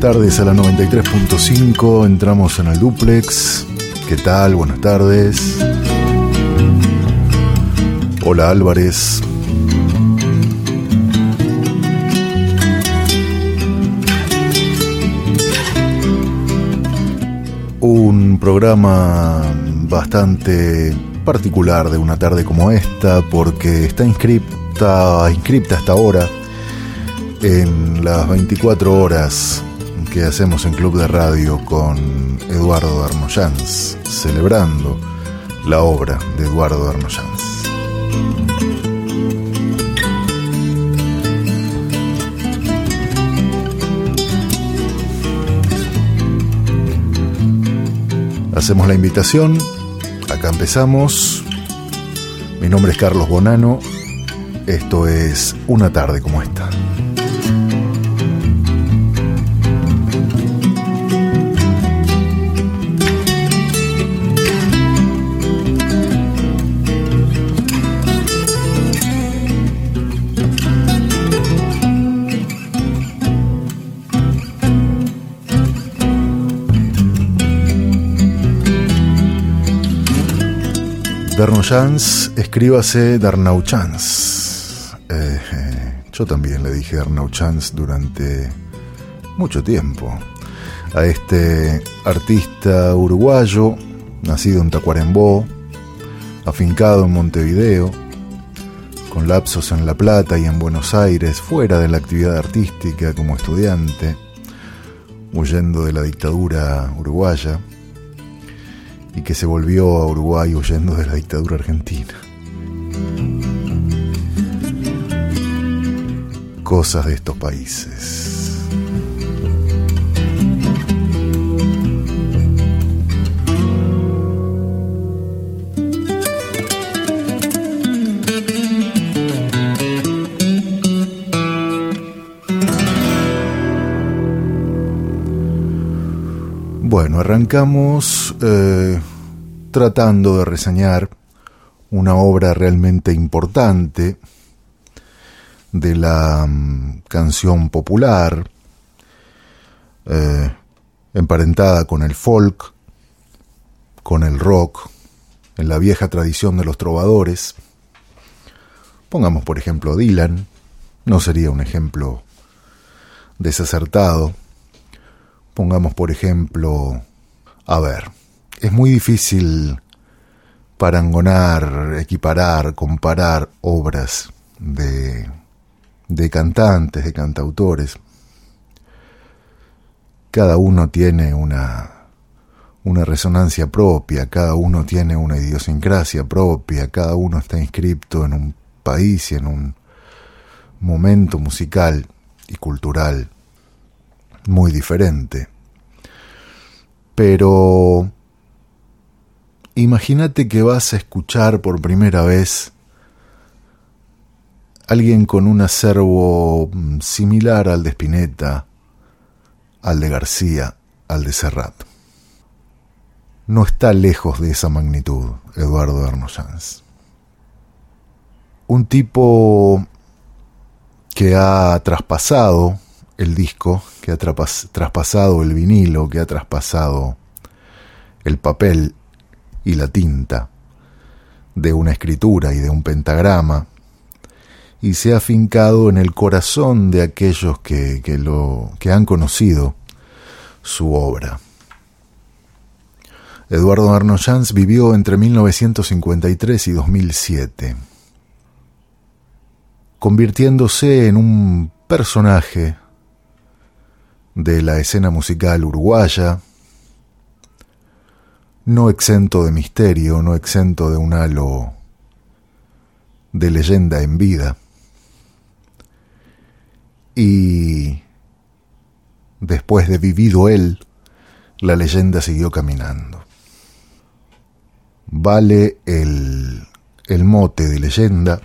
tardes a la 93.5. Entramos en el duplex. ¿Qué tal? Buenas tardes. Hola Álvarez. Un programa bastante particular de una tarde como esta porque está inscripta, inscripta hasta ahora en las 24 horas que hacemos en Club de Radio con Eduardo Arnoyans, celebrando la obra de Eduardo Arnoyans. Hacemos la invitación, acá empezamos. Mi nombre es Carlos Bonano, esto es Una tarde como esta. Darnauchans, escríbase Darnauchans. Eh, yo también le dije Darnauchans durante mucho tiempo a este artista uruguayo, nacido en Tacuarembó, afincado en Montevideo, con lapsos en La Plata y en Buenos Aires, fuera de la actividad artística como estudiante, huyendo de la dictadura uruguaya y que se volvió a Uruguay huyendo de la dictadura argentina. Cosas de estos países. Bueno, arrancamos eh, tratando de reseñar una obra realmente importante de la mm, canción popular, eh, emparentada con el folk, con el rock, en la vieja tradición de los trovadores. Pongamos por ejemplo Dylan, no sería un ejemplo desacertado Pongamos, por ejemplo, a ver, es muy difícil parangonar, equiparar, comparar obras de, de cantantes, de cantautores. Cada uno tiene una, una resonancia propia, cada uno tiene una idiosincrasia propia, cada uno está inscripto en un país y en un momento musical y cultural muy diferente. Pero imagínate que vas a escuchar por primera vez alguien con un acervo mm, similar al de Spinetta, al de García, al de Serrat. No está lejos de esa magnitud, Eduardo Arnoyanz. Un tipo que ha traspasado el disco, que ha traspasado el vinilo, que ha traspasado el papel y la tinta de una escritura y de un pentagrama, y se ha fincado en el corazón de aquellos que, lo, que han conocido su obra. Eduardo Arnoyanz vivió entre 1953 y 2007, convirtiéndose en un personaje de la escena musical uruguaya, no exento de misterio, no exento de un halo de leyenda en vida. Y después de vivido él, la leyenda siguió caminando. Vale el, el mote de leyenda,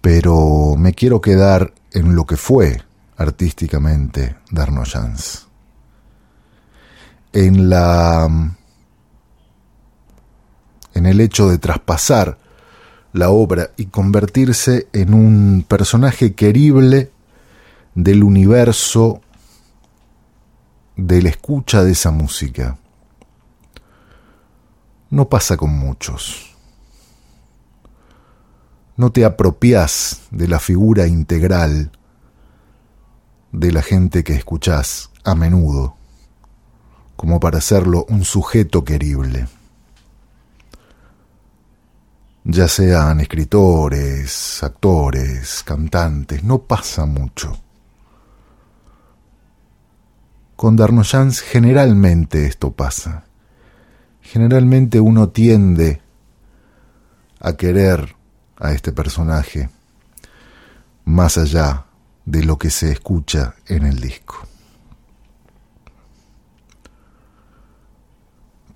pero me quiero quedar en lo que fue artísticamente Darnoyans. En la en el hecho de traspasar la obra y convertirse en un personaje querible del universo de la escucha de esa música no pasa con muchos. No te apropias de la figura integral de la gente que escuchás a menudo, como para hacerlo un sujeto querible. Ya sean escritores, actores, cantantes, no pasa mucho. Con Darnoyans generalmente esto pasa. Generalmente uno tiende a querer a este personaje más allá de lo que se escucha en el disco.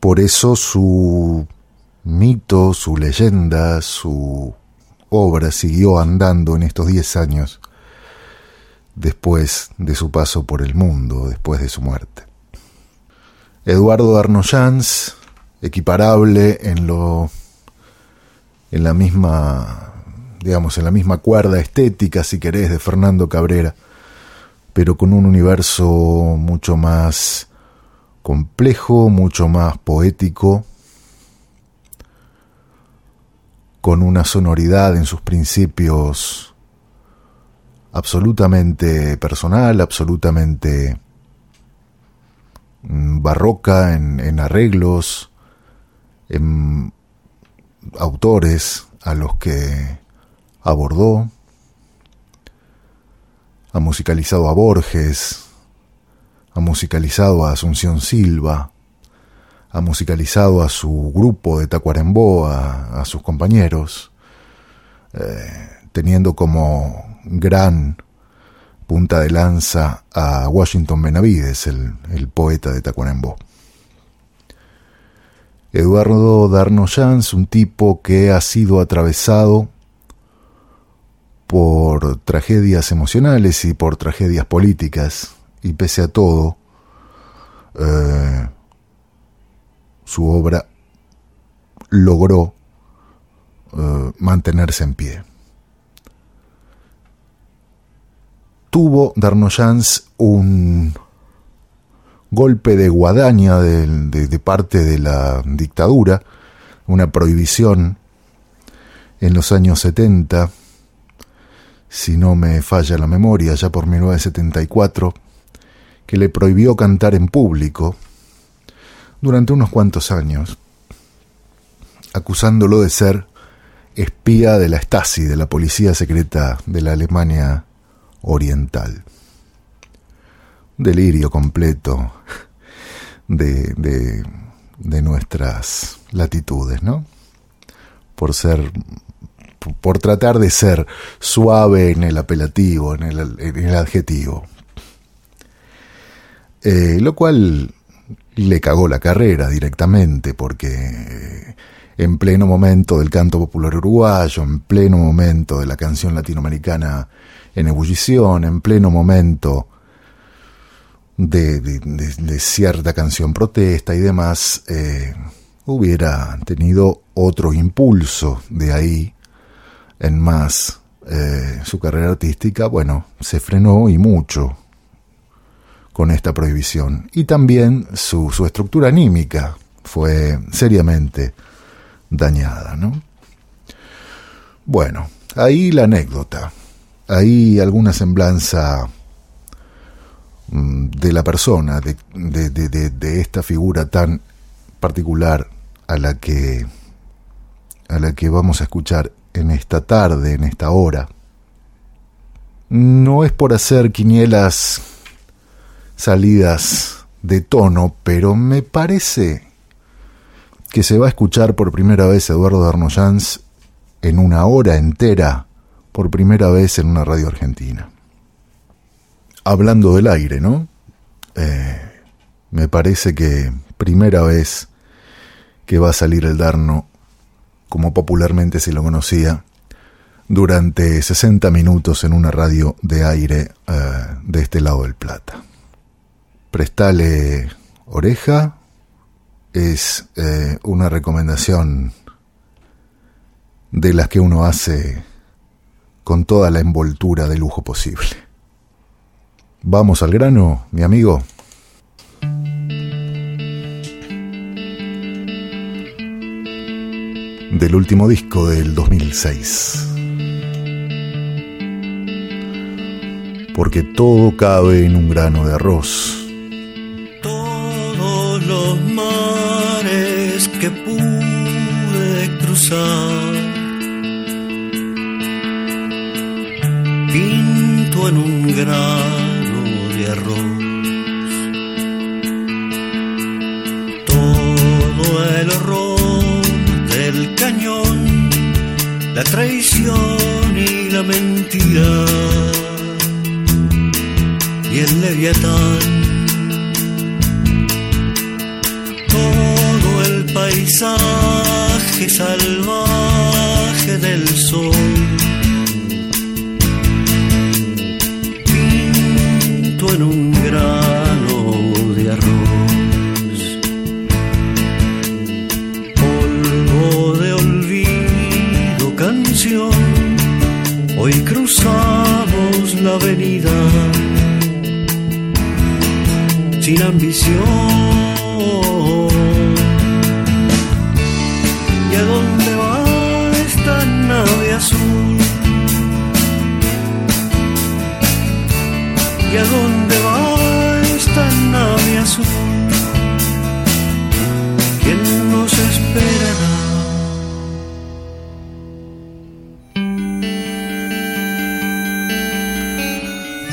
Por eso su mito, su leyenda, su obra siguió andando en estos diez años después de su paso por el mundo, después de su muerte. Eduardo Arnoyans, equiparable en lo en la misma digamos en la misma cuerda estética si querés de Fernando Cabrera, pero con un universo mucho más complejo, mucho más poético, con una sonoridad en sus principios absolutamente personal, absolutamente mm, barroca en, arreglos, en autores a los que abordó, ha musicalizado a Borges, ha musicalizado a Asunción Silva, ha musicalizado a su grupo de Tacuarembó, a, sus compañeros, eh, teniendo como gran punta de lanza a Washington Benavides, el, poeta de Tacuarembó. Eduardo Darnoyans, un tipo que ha sido atravesado por tragedias emocionales y por tragedias políticas, y pese a todo, eh, su obra logró eh, mantenerse en pie. tuvo Darnoyans un golpe de guadaña de, parte de la dictadura, una prohibición en los años 70, si no me falla la memoria, ya por 1974, que le prohibió cantar en público durante unos cuantos años, acusándolo de ser espía de la Stasi, de la policía secreta de la Alemania oriental. Delirio completo de, de, nuestras latitudes, ¿no? Por ser por tratar de ser suave en el apelativo, en el, adjetivo. Eh, lo cual le cagó la carrera directamente, porque en pleno momento del canto popular uruguayo, en pleno momento de la canción latinoamericana en ebullición, en pleno momento de, cierta canción protesta y demás, eh, hubiera tenido otro impulso de ahí en más eh, su carrera artística, bueno, se frenó y mucho con esta prohibición. Y también su, su estructura anímica fue seriamente dañada, ¿no? Bueno, ahí la anécdota hay alguna semblanza mm, de la persona, de, de, esta figura tan particular a la que a la que vamos a escuchar en esta tarde, en esta hora. No es por hacer quinielas salidas de tono, pero me parece que se va a escuchar por primera vez Eduardo Darnoyans en una hora entera por primera vez en una radio argentina. Hablando del aire, ¿no? Eh, me parece que primera vez que va a salir el Darno, como popularmente se lo conocía, durante 60 minutos en una radio de aire eh, de este lado del Plata. Prestale oreja, es eh, una recomendación de las que uno hace con toda la envoltura de lujo posible. Vamos al grano, mi amigo. Del último disco del 2006. Porque todo cabe en un grano de arroz. Todos los mares que pude cruzar. Pinto en un grano de arroz. Cañón, la traición y la mentira y el leviatán. Todo el paisaje salvaje del sol. Avenida sin ambición.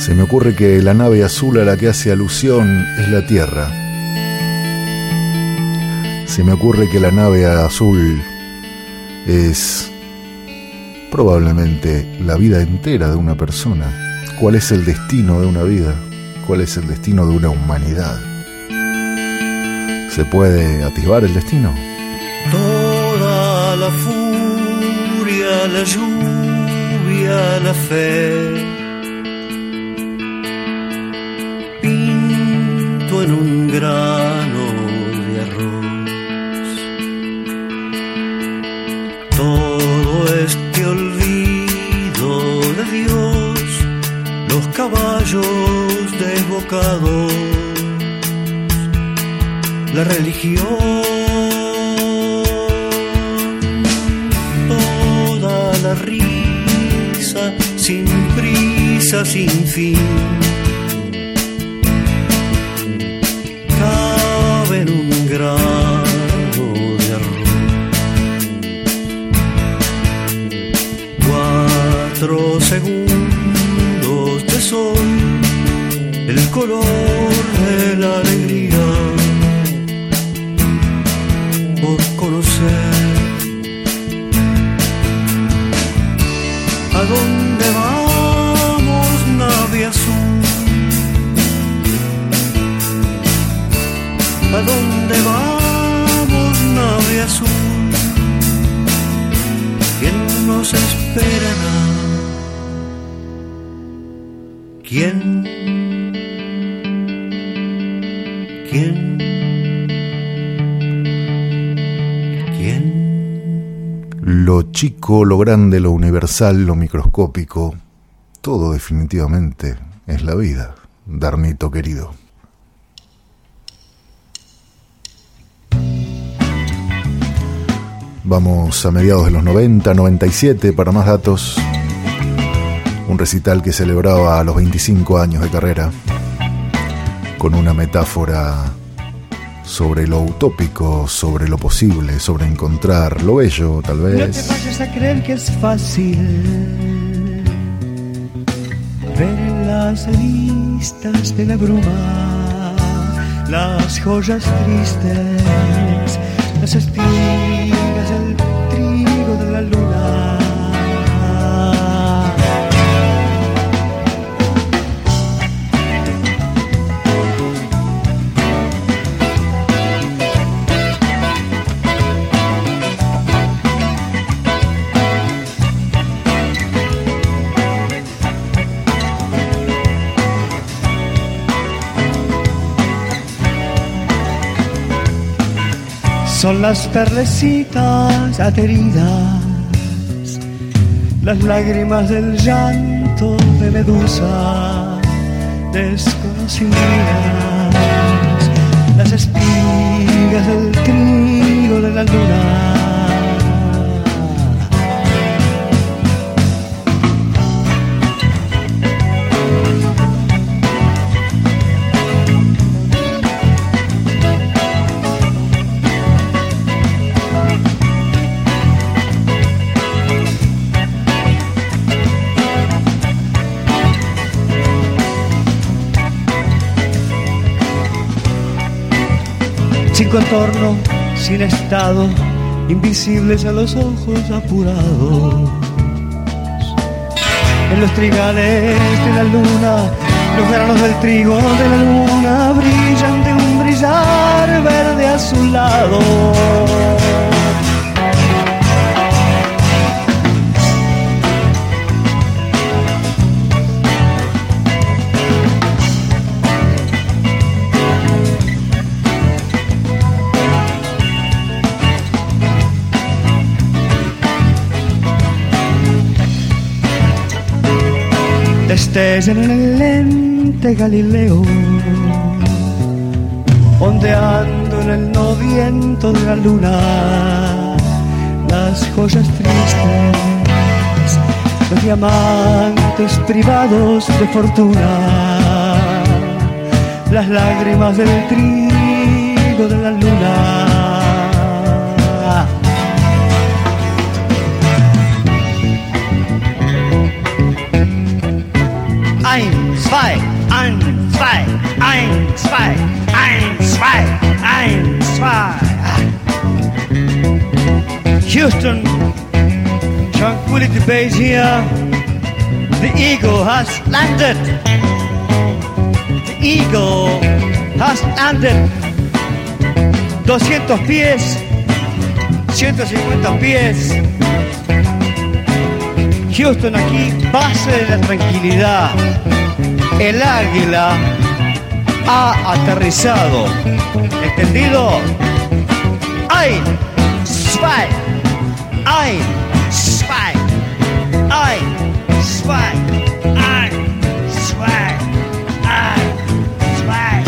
Se me ocurre que la nave azul a la que hace alusión es la Tierra. Se me ocurre que la nave azul es probablemente la vida entera de una persona. ¿Cuál es el destino de una vida? ¿Cuál es el destino de una humanidad? ¿Se puede atisbar el destino? Toda la furia, la lluvia, la fe caballos desbocados, la religión, toda la risa, sin prisa, sin fin Lo chico, lo grande, lo universal, lo microscópico, todo definitivamente es la vida, Darnito querido. Vamos a mediados de los 90, 97 para más datos. Un recital que celebraba los 25 años de carrera con una metáfora sobre lo utópico, sobre lo posible, sobre encontrar lo bello, tal vez. No te vayas a creer que es fácil ver en las listas de la bruma las joyas tristes, las espigas Son las perlecitas ateridas, las lágrimas del llanto de medusa desconocidas, las espigas del trigo de la luna. Contorno sin estado, invisibles a los ojos apurados. En los trigales de la luna, los granos del trigo de la luna brillan de un brillar verde azulado. En el lente Galileo, ondeando en el no viento de la luna, las joyas tristes, los diamantes privados de fortuna, las lágrimas del trigo de la luna zwei, ein, zwei, ein, zwei, ein, zwei, ein, zwei. Houston, Tranquility Base here. The eagle has landed. The eagle has landed. 200 pies, 150 pies. Houston aquí, base de la tranquilidad. El águila ha aterrizado. ¿Entendido? ¡Ay! ¡Spy! ¡Ay! ¡Spy! ¡Ay! ¡Spy! ¡Ay! ¡Spy! ¡Ay! ¡Spy!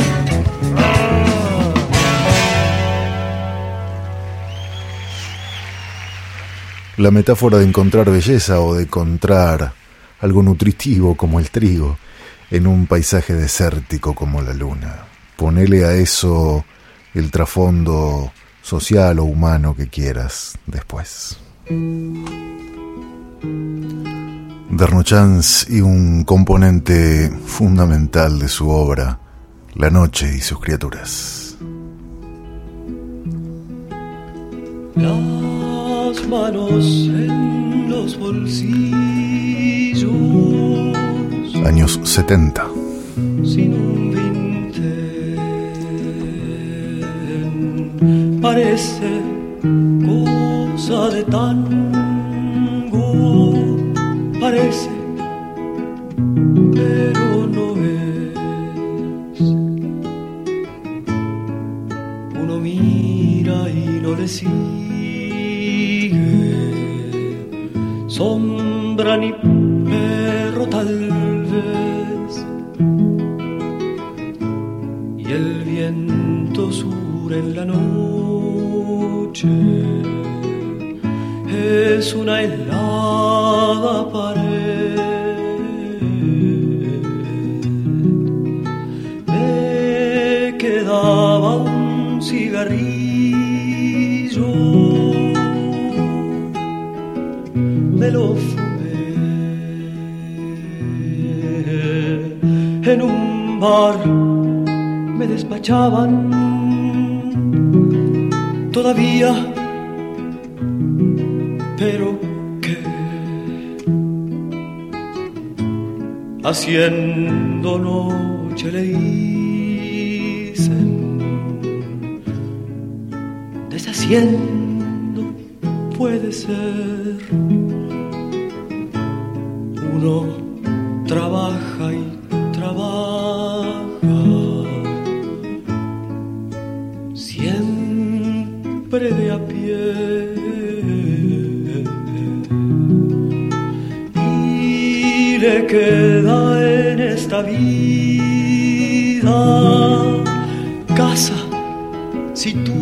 La metáfora de encontrar belleza o de encontrar algo nutritivo como el trigo en un paisaje desértico como la luna. Ponele a eso el trasfondo social o humano que quieras después. Dernochans y un componente fundamental de su obra, La noche y sus criaturas. Las manos en los bolsillos años 70. Sin un parece cosa de tango, parece, pero no es. Uno mira y no le sigue, sombra ni perro tal y el viento sur en la noche es una helada pared. Me quedaba un cigarrillo, me lo me despachaban. Todavía, pero qué. Haciendo noche le dicen deshaciendo puede ser. Uno vida casa si tuvo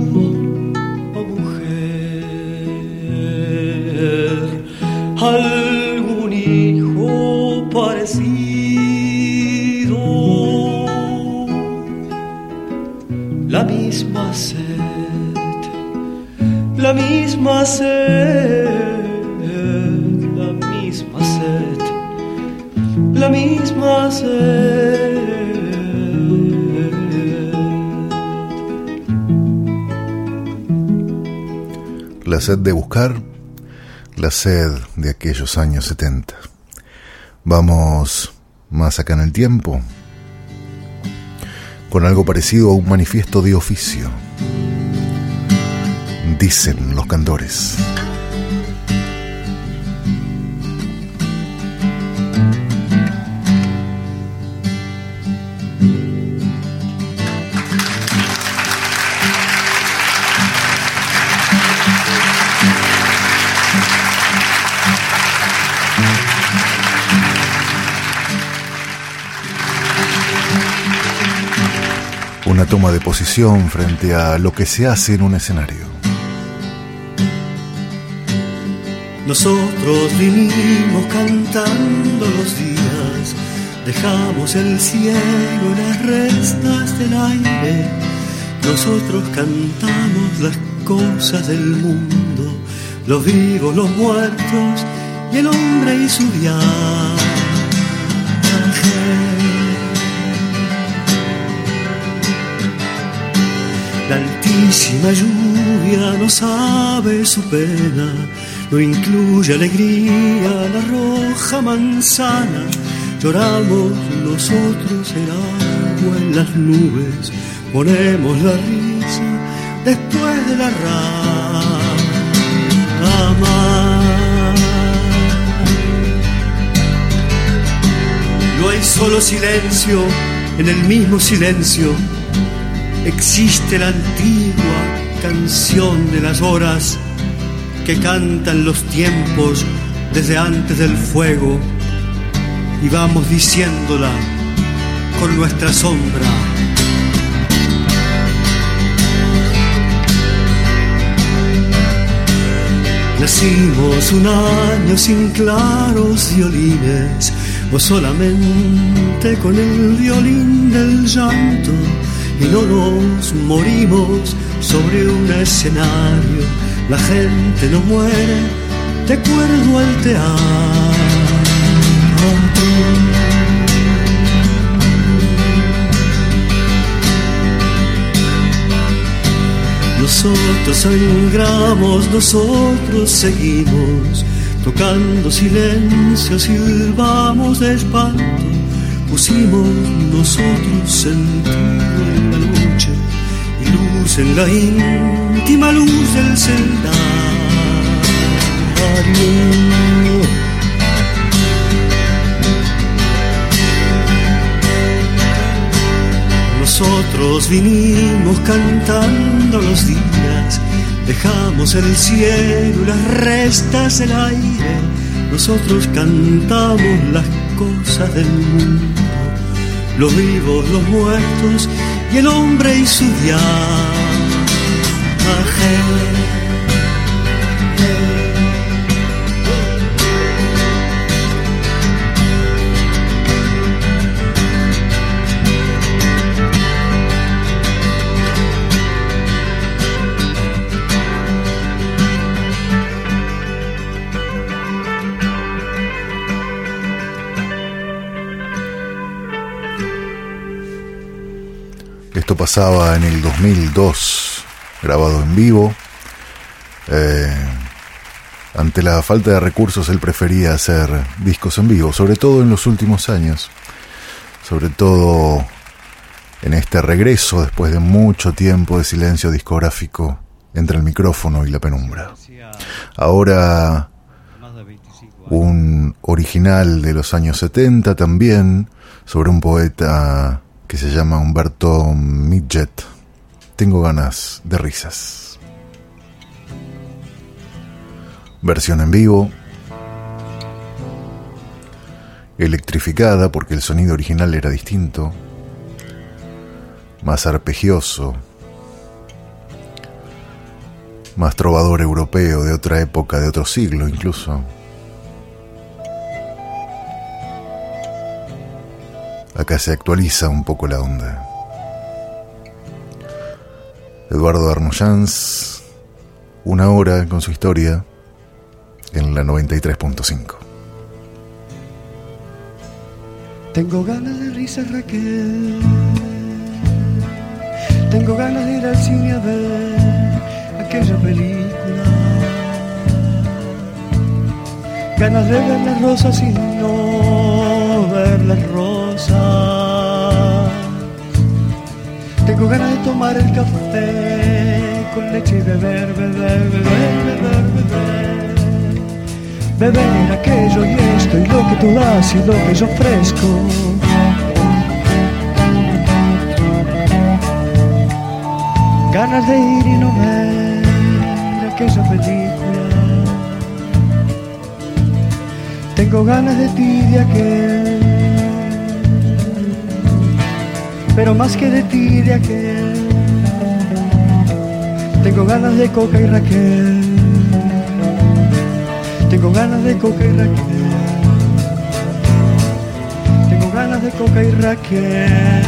sed de buscar, la sed de aquellos años 70. Vamos más acá en el tiempo, con algo parecido a un manifiesto de oficio. Dicen los cantores. Toma de posición frente a lo que se hace en un escenario. Nosotros vinimos cantando los días, dejamos el cielo y las restas del aire. Nosotros cantamos las cosas del mundo, los vivos, los muertos y el hombre y su viaje. La altísima lluvia no sabe su pena, no incluye alegría la roja manzana. Lloramos nosotros el agua en las nubes, ponemos la risa después de la rama. No hay solo silencio en el mismo silencio existe la antigua canción de las horas que cantan los tiempos desde antes del fuego y vamos diciéndola con nuestra sombra. Nacimos un año sin claros violines, o solamente con el violín del llanto y no nos morimos sobre un escenario. La gente no muere de acuerdo al teatro. Nosotros sangramos, nosotros seguimos tocando silencio, silbamos de espanto, pusimos nosotros sentido en la íntima luz del celdario. Nosotros vinimos cantando los días, dejamos el cielo las restas del aire. Nosotros cantamos las cosas del mundo, los vivos, los muertos y el hombre y su viaje. Pasaba en el 2002, grabado en vivo. Eh, ante la falta de recursos, él prefería hacer discos en vivo, sobre todo en los últimos años. Sobre todo en este regreso después de mucho tiempo de silencio discográfico entre el micrófono y la penumbra. Ahora un original de los años 70 también, sobre un poeta que se llama Humberto Midget. Tengo ganas de risas. Versión en vivo. Electrificada porque el sonido original era distinto. Más arpegioso. Más trovador europeo de otra época, de otro siglo incluso. Acá se actualiza un poco la onda. Eduardo Arnoyans, una hora con su historia en la 93.5. Tengo ganas de risa Raquel. Tengo ganas de ir al cine a ver aquella película ganas de ver las rosas y no las rosas. Tengo ganas de tomar el café con leche y beber, beber, beber, beber, beber. Beber aquello y esto y lo que tú das y lo que yo ofrezco. Ganas de ir y no ver aquella película. Tengo ganas de ti de aquel. Pero más que de ti de aquel. Tengo ganas de Coca y Raquel. Tengo ganas de Coca y Raquel. Tengo ganas de Coca y Raquel.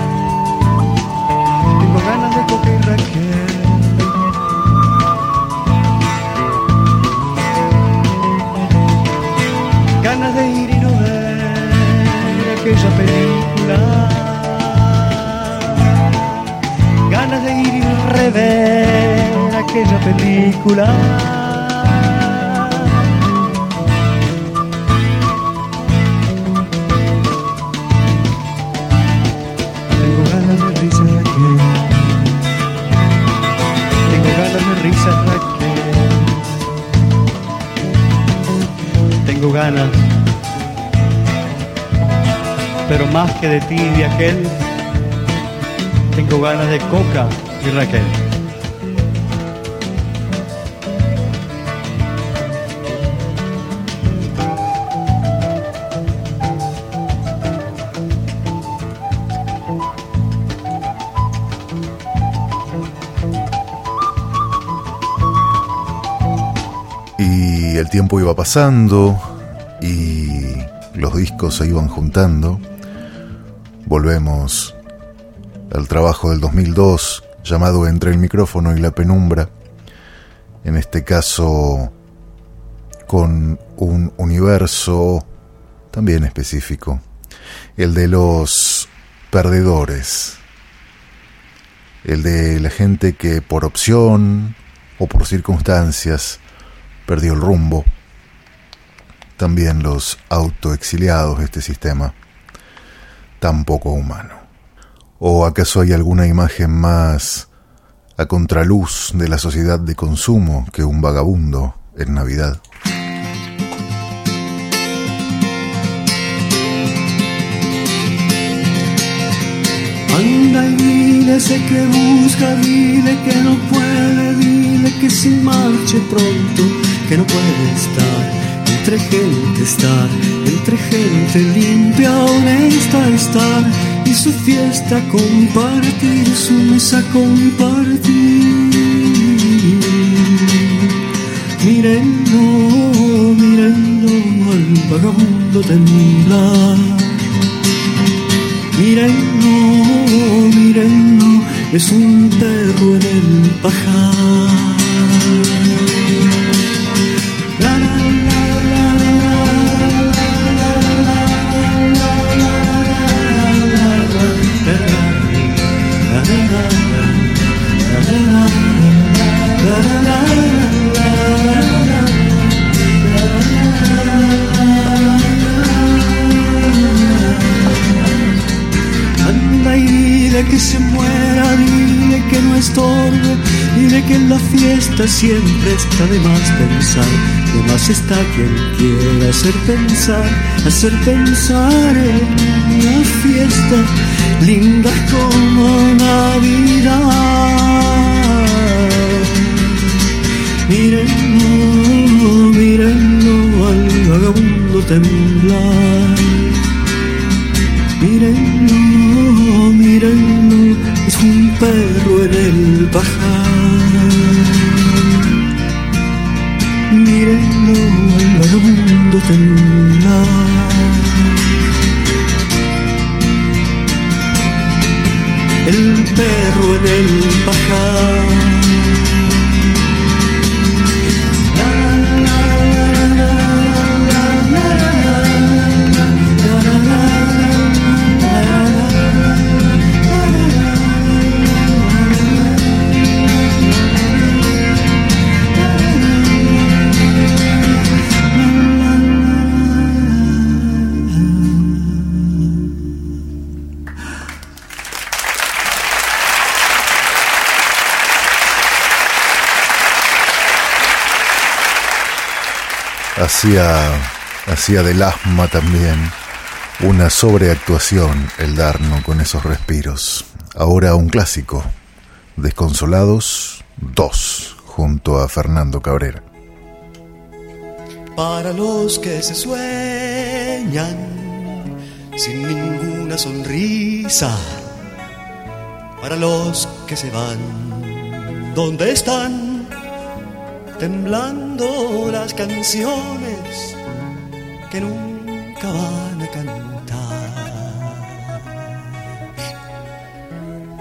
Tengo ganas de Coca y Raquel. Ganas de ir y no ver aquella película. Ir y rever aquella película. Tengo ganas de risas Raquel. Tengo ganas de risas Raquel. Tengo ganas, pero más que de ti y de aquel, tengo ganas de Coca y el tiempo iba pasando y los discos se iban juntando. Volvemos al trabajo del 2002 llamado Entre el micrófono y la penumbra. En este caso con un universo también específico, el de los perdedores, el de la gente que por opción o por circunstancias perdió el rumbo. También los autoexiliados de este sistema tan poco humano. ¿O acaso hay alguna imagen más a contraluz de la sociedad de consumo que un vagabundo en Navidad? Anda y dile ese que busca, dile que no puede, dile que se marche pronto, que no puede estar entre gente estar, entre gente limpia, honesta estar, y su fiesta compartir, su mesa compartir. Mírenlo, mírenlo al vagabundo temblar. Mírenlo, mírenlo, es un perro en el pajar. Que se muera, dile que no estorbe, dile que en la fiesta siempre está de más pensar, de más está quien quiera hacer pensar, hacer pensar en la fiesta, linda como Navidad. Vagabundo temblar. Mírenlo, mírenlo, es un perro en el pajar. Mírenlo al vagabundo temblar. El perro en el pajar. Hacía, hacía del asma también una sobreactuación el Darno con esos respiros. Ahora un clásico, Desconsolados 2, junto a Fernando Cabrera. Para los que se sueñan sin ninguna sonrisa, para los que se van, ¿dónde están? temblando las canciones que nunca van a cantar.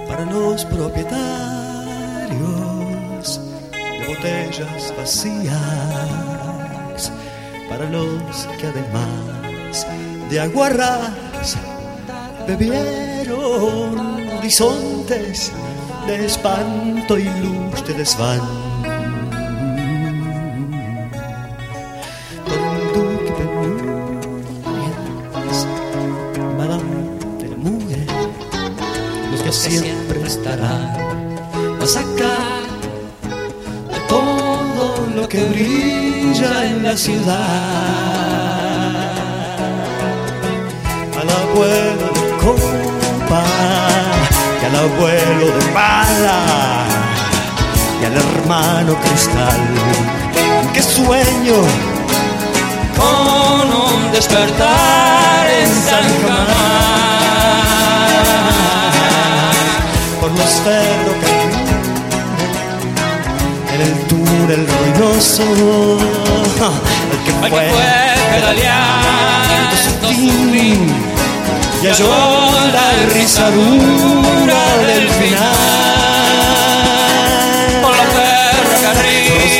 Para los propietarios de botellas vacías, para los que además de aguarras bebieron horizontes de espanto y luz de desván estará a sacar de todo lo que brilla en la ciudad. Al abuelo de copa y al abuelo de bala y al hermano cristal que sueño con un despertar en San Germán los ferrocarriles en el túnel ruidoso el que fue, pedaleando su fin. y halló la risadura del final. Por los ferrocarriles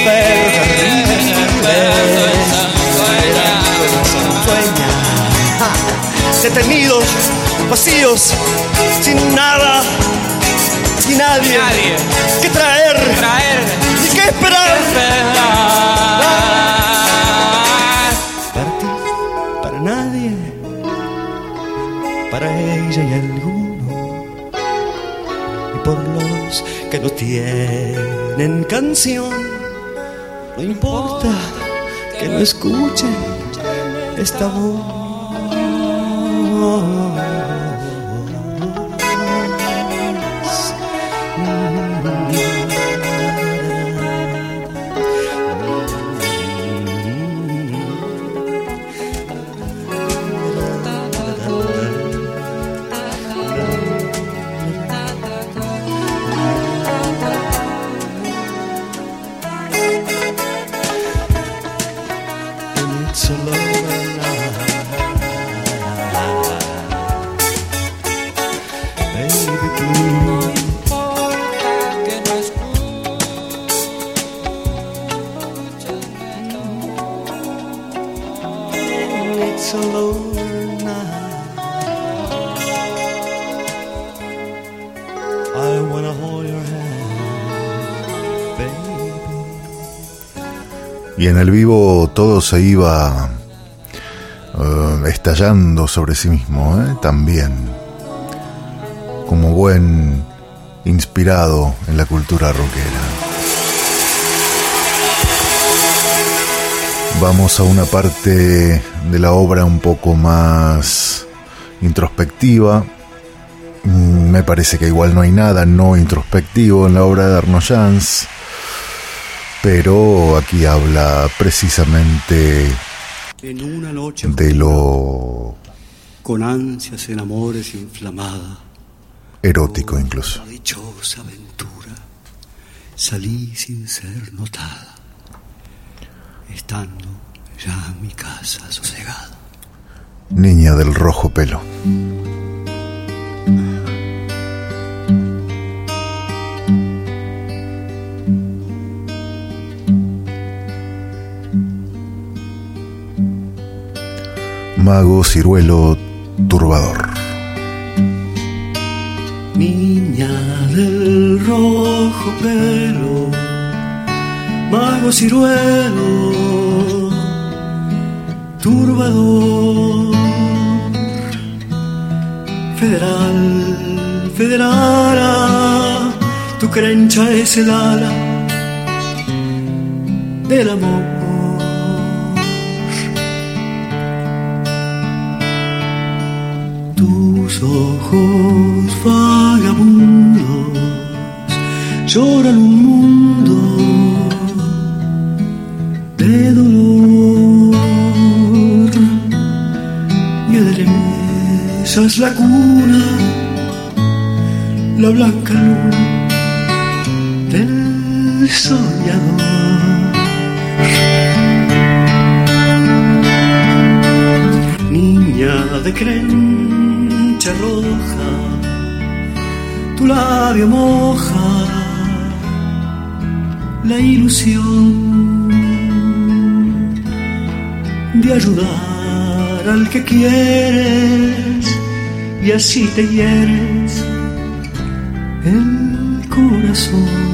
detenidos, vacíos, sin nada y nadie, nadie. traer, traer y esperar. Para ti, para nadie, para ella y alguno, y por los que no tienen canción, no importa que no escuchen esta voz. En el vivo todo se iba eh, estallando sobre sí mismo, ¿eh? también, como buen inspirado en la cultura rockera. Vamos a una parte de la obra un poco más introspectiva. Mm, me parece que igual no hay nada no introspectivo en la obra de Arno Jans pero aquí habla precisamente en una noche de lo con ansias en amores inflamada erótico incluso. dichosa aventura salí sin ser notada estando ya en mi casa sosegada. Niña del rojo pelo mago ciruelo turbador. Niña del rojo pelo, mago ciruelo, turbador, federal, federal, tu crencha es el ala del amor ojos vagabundos lloran un mundo de dolor y aderezas la cuna, la blanca luna del soñador. Niña de crencha roja, tu labio moja la ilusión de ayudar al que quieres y así te hieres el corazón.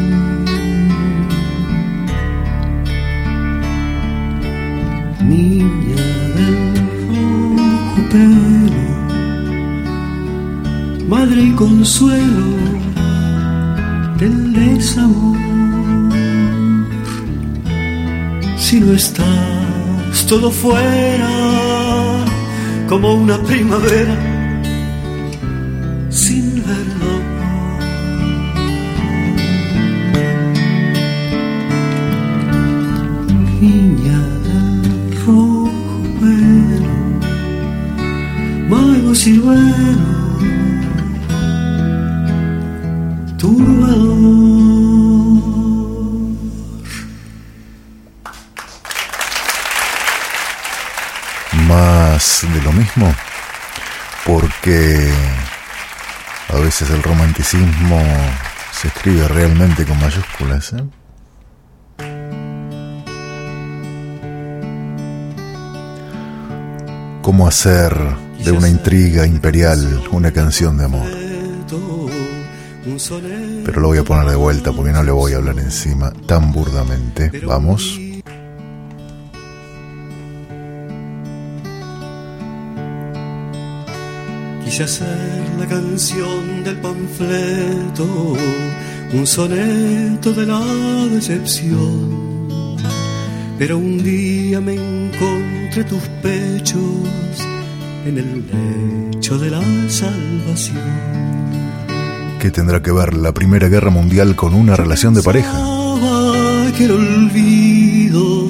Madre y consuelo del desamor. Si no estás todo fuera como una primavera sin verdor. Niña del rojo pelo, mago ciruelo, mismo, porque a veces el romanticismo se escribe realmente con mayúsculas. ¿eh? ¿Cómo hacer de una intriga imperial una canción de amor? Pero lo voy a poner de vuelta porque no le voy a hablar encima tan burdamente. Vamos. Quise hacer la canción del panfleto, un soneto de la decepción. Pero un día me encontré tus pechos en el lecho de la salvación. ¿Qué tendrá que ver la Primera Guerra Mundial con una relación de pareja? Que el olvido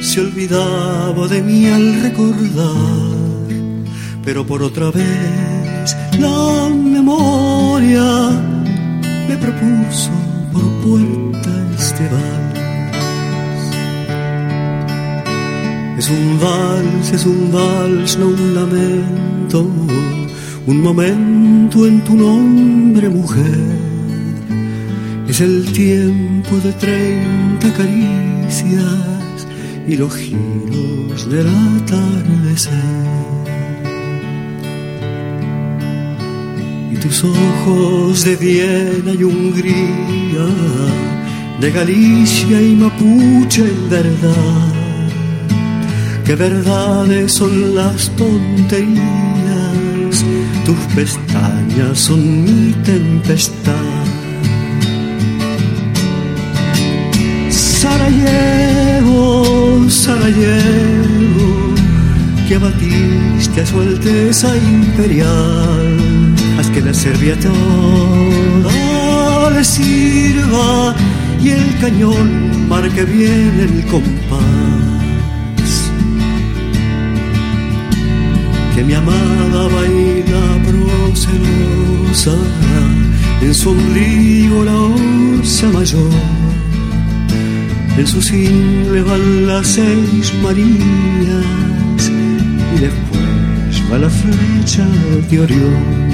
se olvidaba de mí al recordar, pero por otra vez la memoria me propuso por puertas de vals. Es un vals, es un vals, no un lamento, un momento en tu nombre, mujer. Es el tiempo de treinta caricias y los giros del atardecer. Tus ojos de Viena y Hungría, de Galicia y Mapuche en verdad. Que verdades son las tonterías, tus pestañas son mi tempestad. Sarajevo, Sarajevo, que abatiste a su alteza imperial, que la Serbia toda le sirva y el cañón marque bien el compás. Que mi amada baila procelosa, en su ombligo la osa mayor en su cingle van las seis Marías y después va la flecha de Orión.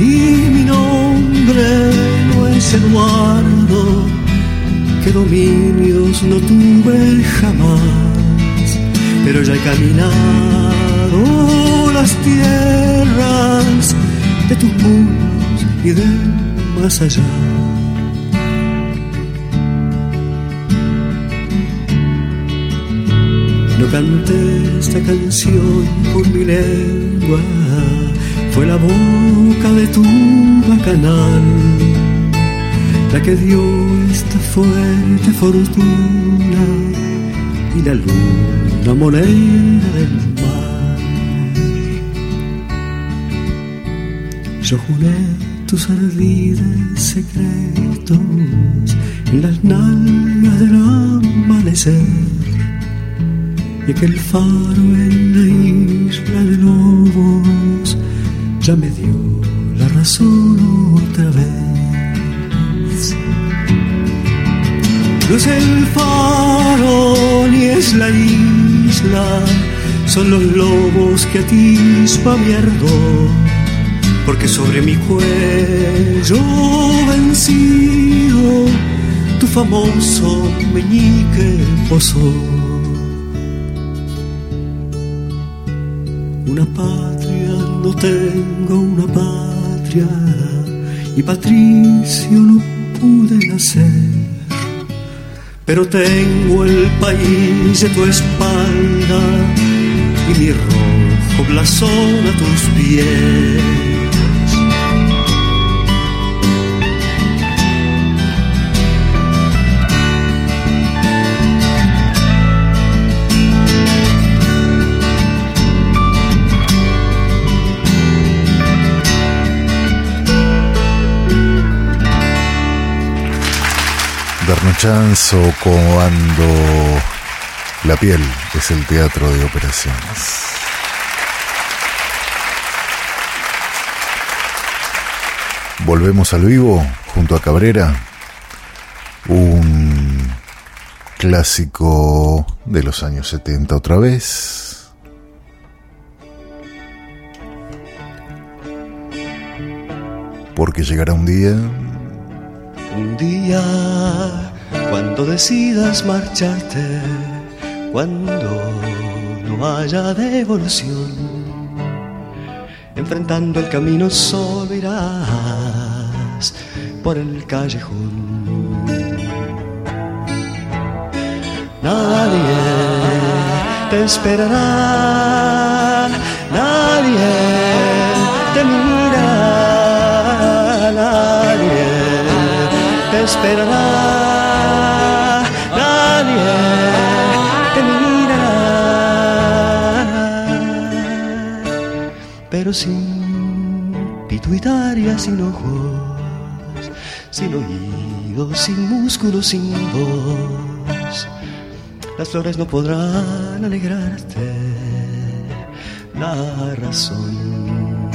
Y mi nombre no es Eduardo, que dominios no tuve jamás, pero ya he caminado las tierras de tus mundos y del más allá. No canté esta canción por mi lengua, fue la boca de tu bacanal la que dio esta fuerte fortuna y la luna moneda del mar. Yo juré tus ardides secretos en las nalgas del amanecer y que el faro en la isla de lobos ya me dio la razón otra vez. No es el faro ni es la isla, son los lobos que atispa mi ardor, porque sobre mi cuello vencido tu famoso meñique posó. Una no tengo una patria, y patricio no pude nacer pero tengo el país de tu espalda y mi rojo blasón a tus pies. Chanzo cuando la piel es el teatro de operaciones. Volvemos al vivo junto a Cabrera, un clásico de los años 70 otra vez. Porque llegará un día... Un día cuando decidas marcharte, cuando no haya devolución, enfrentando el camino solo irás por el callejón. Nadie te esperará, nadie te esperará. pero sin pituitaria, sin ojos, sin oídos, sin músculos, sin voz. Las flores no podrán alegrarte la razón.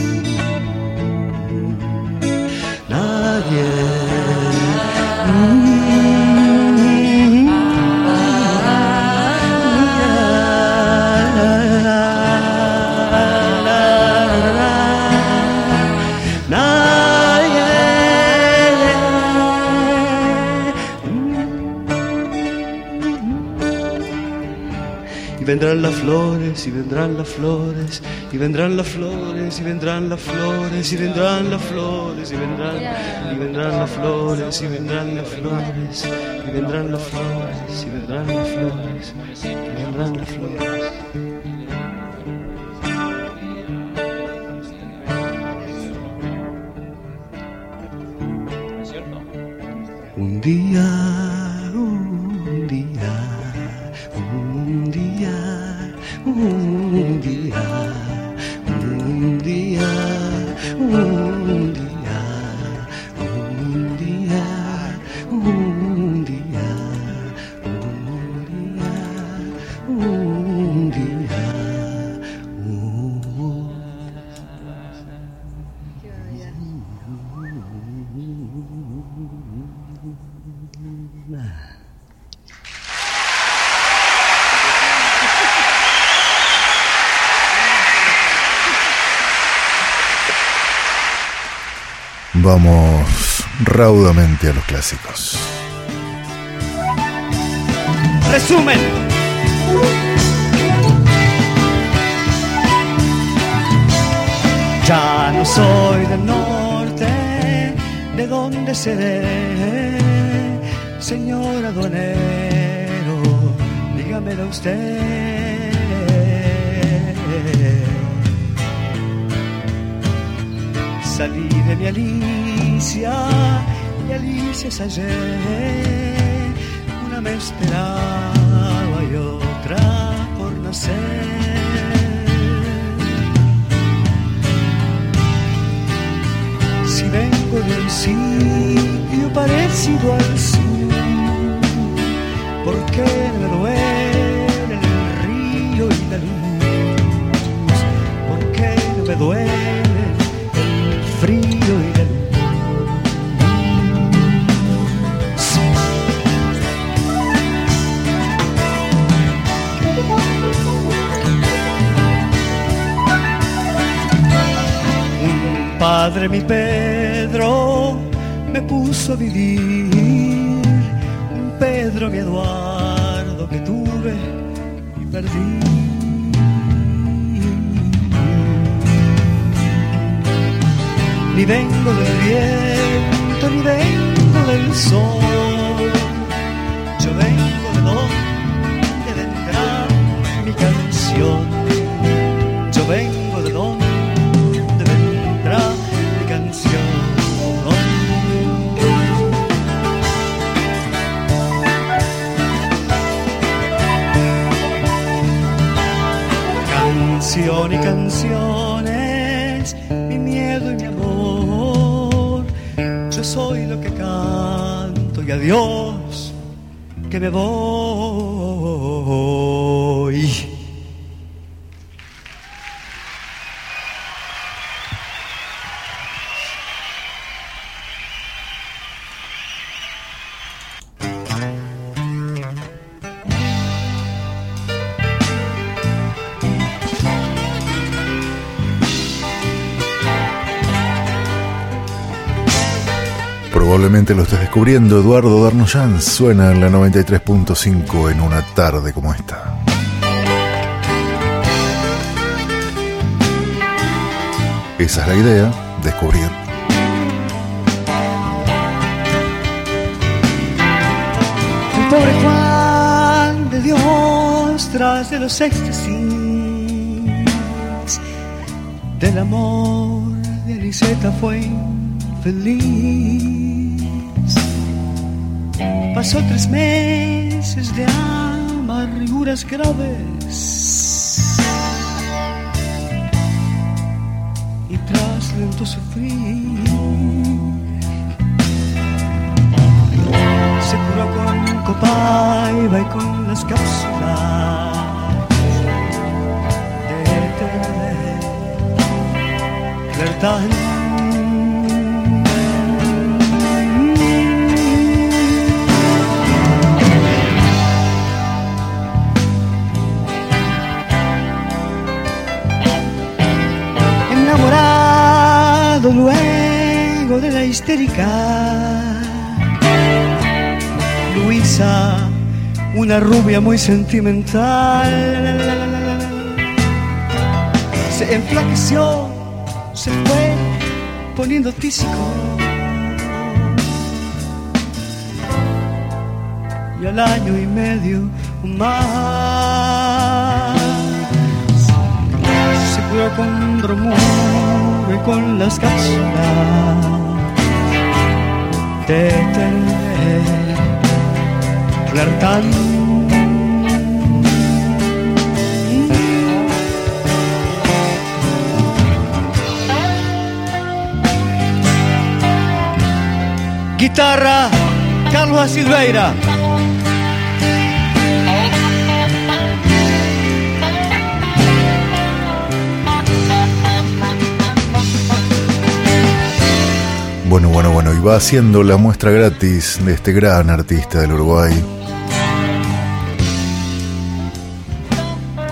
Nadie. Vendrán las flores y vendrán las flores y vendrán las flores y vendrán las flores y vendrán las flores y vendrán y vendrán las flores y vendrán las flores y vendrán las flores y vendrán las flores y vendrán las flores vamos raudamente a los clásicos. Resumen. Ya no soy del norte, de donde seré, señor aduanero, dígamelo usted. Salí de mi Alicia y Alicia es. Una me esperaba y otra por nacer. Si vengo del sitio parecido al sur, ¿por qué me duele padre, mi Pedro, me puso a vivir. Un Pedro, mi Eduardo, que tuve y perdí. Ni vengo del viento, ni vengo del sol. Yo vengo de donde vendrá mi canción. Y canciones, mi miedo y mi amor. Yo soy lo que canto y adiós que me voy. Probablemente lo estés descubriendo. Eduardo Darnoyan suena en la 93.5 en una tarde como esta. Esa es la idea, descubrir. El pobre Juan de Dios tras de los éxtasis del amor de Eliseta fue infeliz. Pasó tres meses de amarguras graves y tras lento sufrir se curó con copaiba y con las cápsulas de. Luego de la histérica Luisa, una rubia muy sentimental. Se enflaqueció, se fue poniendo tísico. Y al año y medio más se curó con bromuro con las cápsulas de tener flirtando. Guitarra, Carlos Silveira. Bueno, bueno, bueno, y va haciendo la muestra gratis de este gran artista del Uruguay.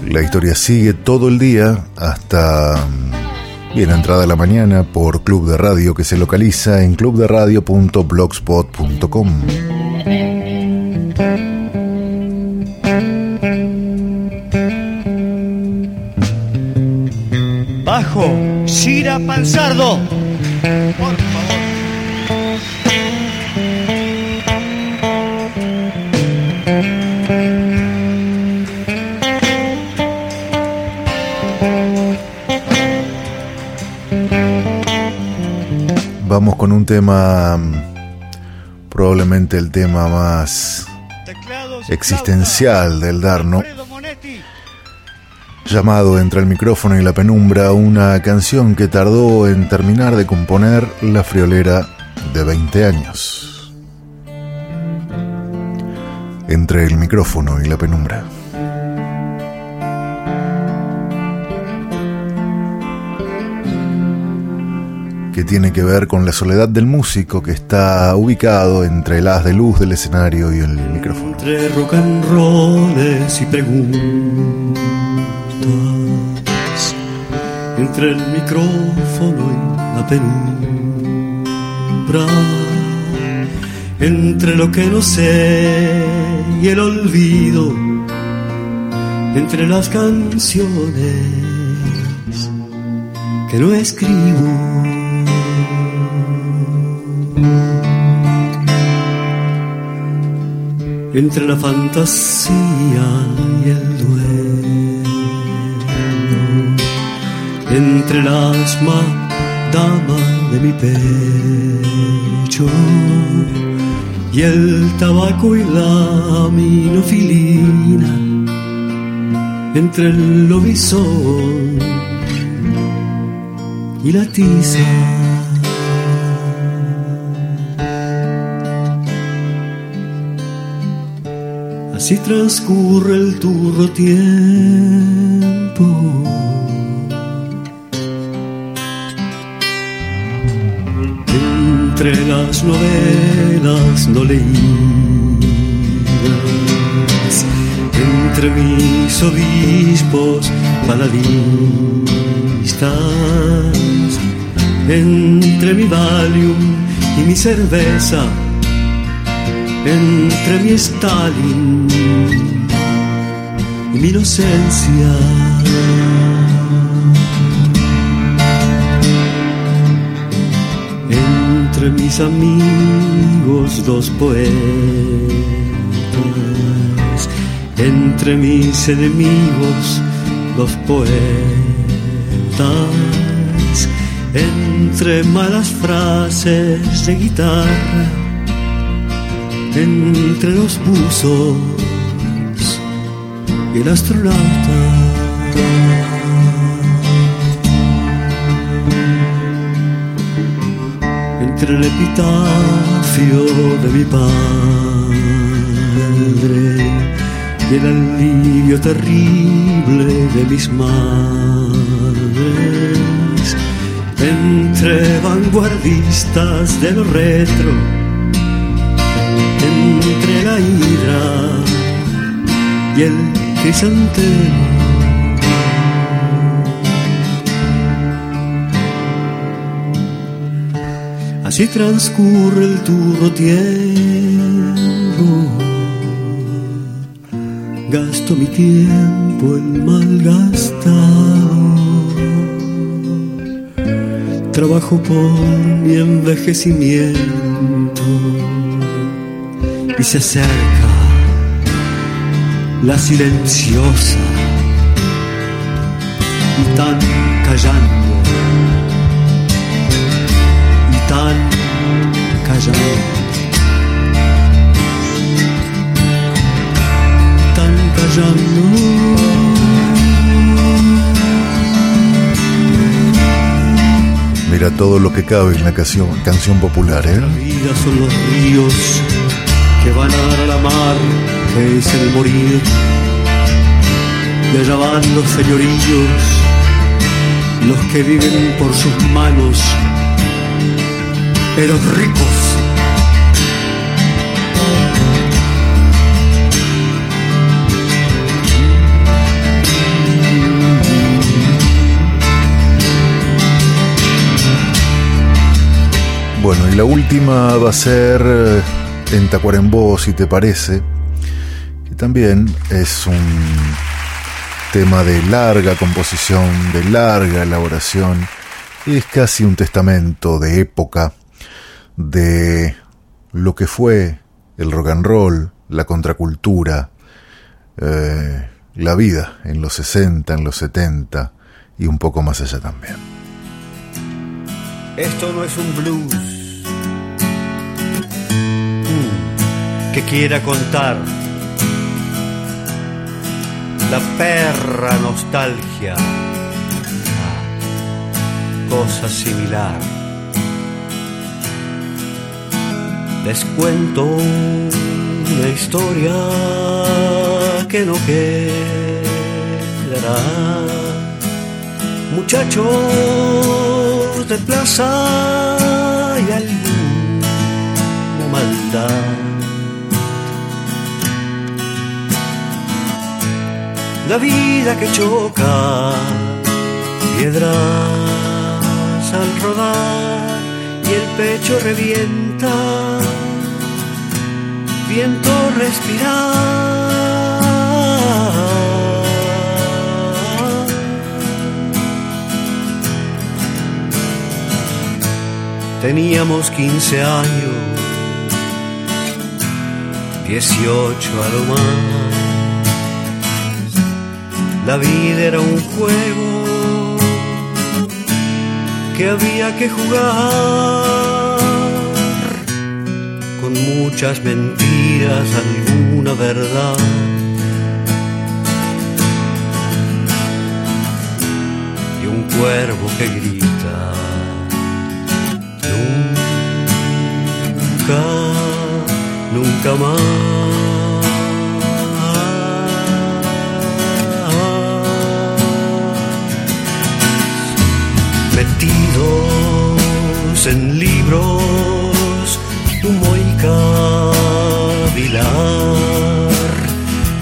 La historia sigue todo el día hasta mm, bien entrada la mañana por Club de Radio que se localiza en clubderadio.blogspot.com. Bajo, Shira Panzardo. Vamos con un tema, mm, probablemente el tema más existencial del Darno. Llamado Entre el micrófono y la penumbra, una canción que tardó en terminar de componer la friolera de 20 años. Entre el micrófono y la penumbra. Que tiene que ver con la soledad del músico que está ubicado entre el haz de luz del escenario y el micrófono. Entre rock and y preguntas, entre el micrófono y la penumbra, entre lo que no sé y el olvido, entre las canciones que no escribo entre la fantasía y el duelo, entre las damas de mi pecho y el tabaco y la minofilina, entre el lobizón y la tiza. Así transcurre el turro tiempo. Entre las novelas no leídas, entre mis obispos paladistas, entre mi Valium y mi cerveza entre mi Stalin y mi inocencia. Entre mis amigos dos poetas, entre mis enemigos dos poetas, entre malas frases de guitarra entre los buzos y el astronauta. Entre el epitafio de mi padre y el alivio terrible de mis madres. Entre vanguardistas de lo retro entre la ira y el crisantemo. Así transcurre el turro tiempo. Gasto mi tiempo en malgastado. Trabajo por mi envejecimiento y se acerca la silenciosa y tan callando y tan callando tan callando Mira todo lo que cabe en la canción, canción popular, ¿eh? La vida son los ríos van a dar la mar, que es el morir. Y allá van los señorillos, los que viven por sus manos, pero ricos. Bueno, y la última va a ser eh, en Tacuarembó, si te parece, que también es un tema de larga composición, de larga elaboración, y es casi un testamento de época de lo que fue el rock and roll, la contracultura, eh, la vida en los 60, en los 70 y un poco más allá también. Esto no es un blues que quiera contar la perra nostalgia, cosa similar. Les cuento una historia que no quedará. Muchachos de plaza y alguna maldad. La vida que choca, piedras al rodar y el pecho revienta, viento respirar. Teníamos 15 años, 18 a lo más. La vida era un juego que había que jugar con muchas mentiras, alguna verdad. Y un cuervo que grita, nunca, nunca más. Metidos en libros, humo y cavilar.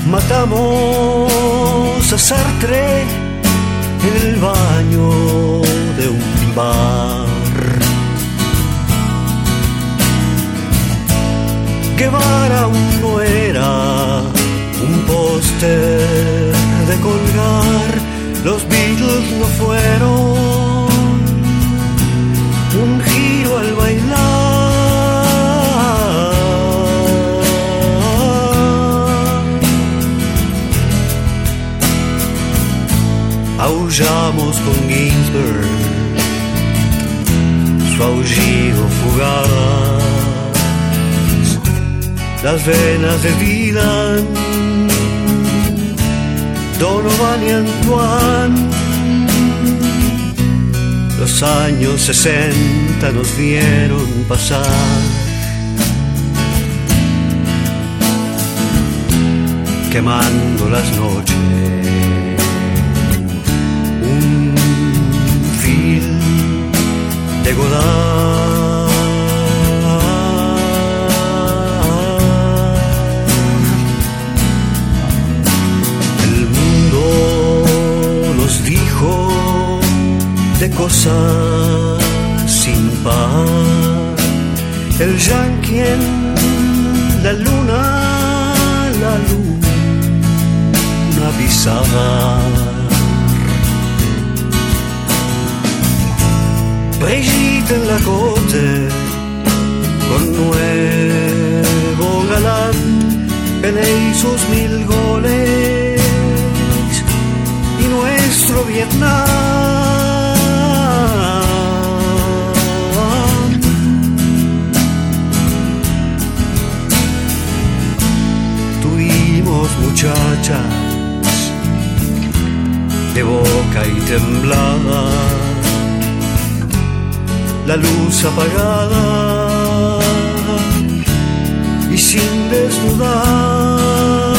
Matamos a Sartre el baño de un bar. Guevara aún no era un póster de colgar, los Beatles no fueron Ginsberg, su aullido fugaz, las venas de Dylan, Donovan y Antoine. Los años 60 nos vieron pasar. Quemando las noches. De Godard. El mundo nos dijo de cosas sin par. El yanqui en la luna, la luna bizarre. Brigitte en la corte con nuevo galán, Pelé y sus mil goles y nuestro Vietnam. Tuvimos muchachas de boca y temblada, la luz apagada y sin desnudar.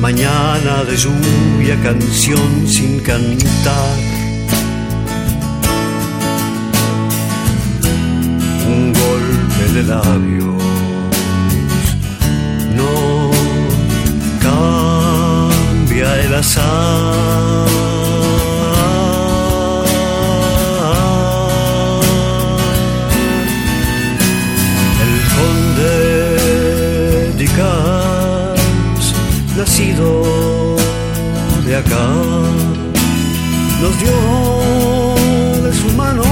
Mañana de lluvia, canción sin cantar. Un golpe de labios no cambia el azar. De acá, nos dio de su mano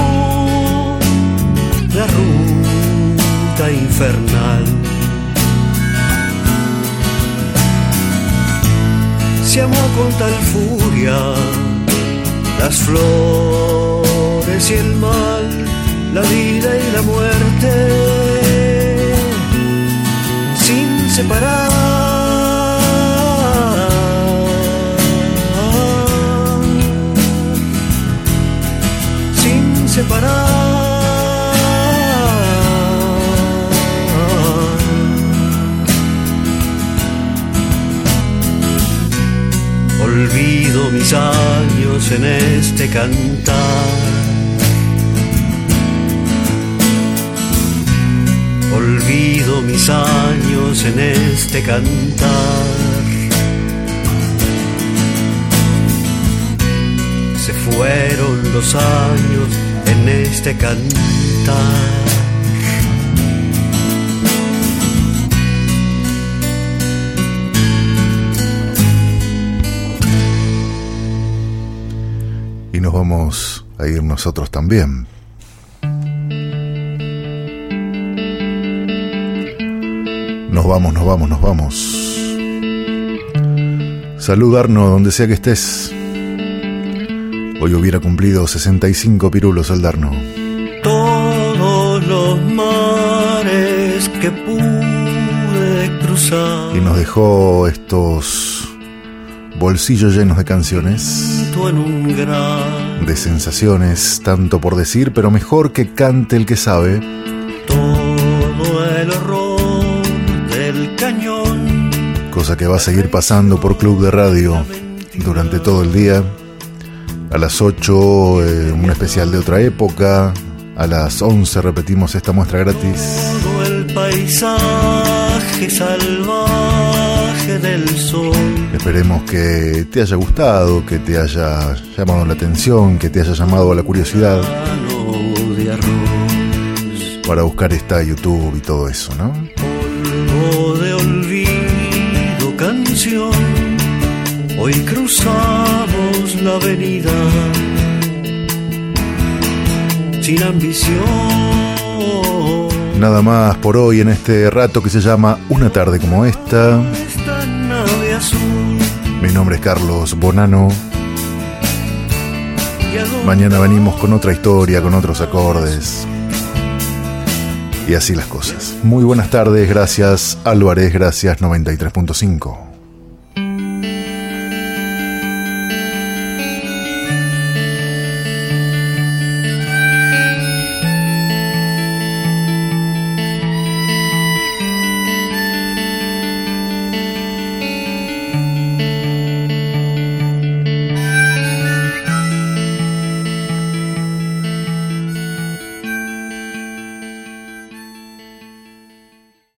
la ruta infernal. Se amó con tal furia las flores y el mal, la vida y la muerte, sin separar. Olvido mis años en este cantar. Olvido mis años en este cantar. Se fueron los años este y nos vamos a ir nosotros también. Nos vamos, nos vamos, nos vamos. Saludarnos donde sea que estés. Hoy hubiera cumplido 65 pirulos el Darno. Todos los mares que pude cruzar. Y nos dejó estos bolsillos llenos de canciones en un gran de sensaciones, tanto por decir, pero mejor que cante el que sabe. todo el horror del cañón. Cosa que va a seguir pasando por Club de Radio durante todo el día. A las 8 eh, un especial de otra época. A las 11 repetimos esta muestra gratis. Todo el paisaje salvaje del sol. Esperemos que te haya gustado, que te haya llamado la atención, que te haya llamado a la curiosidad para buscar esta YouTube y todo eso, ¿no? Polvo de olvido, canción. Hoy cruzamos la avenida sin ambición. Nada más por hoy en este rato que se llama Una tarde como esta. Esta nave azul Mi nombre es Carlos Bonano. Mañana venimos con otra historia, con otros acordes. Y así las cosas. Muy buenas tardes, gracias Álvarez, gracias 93.5.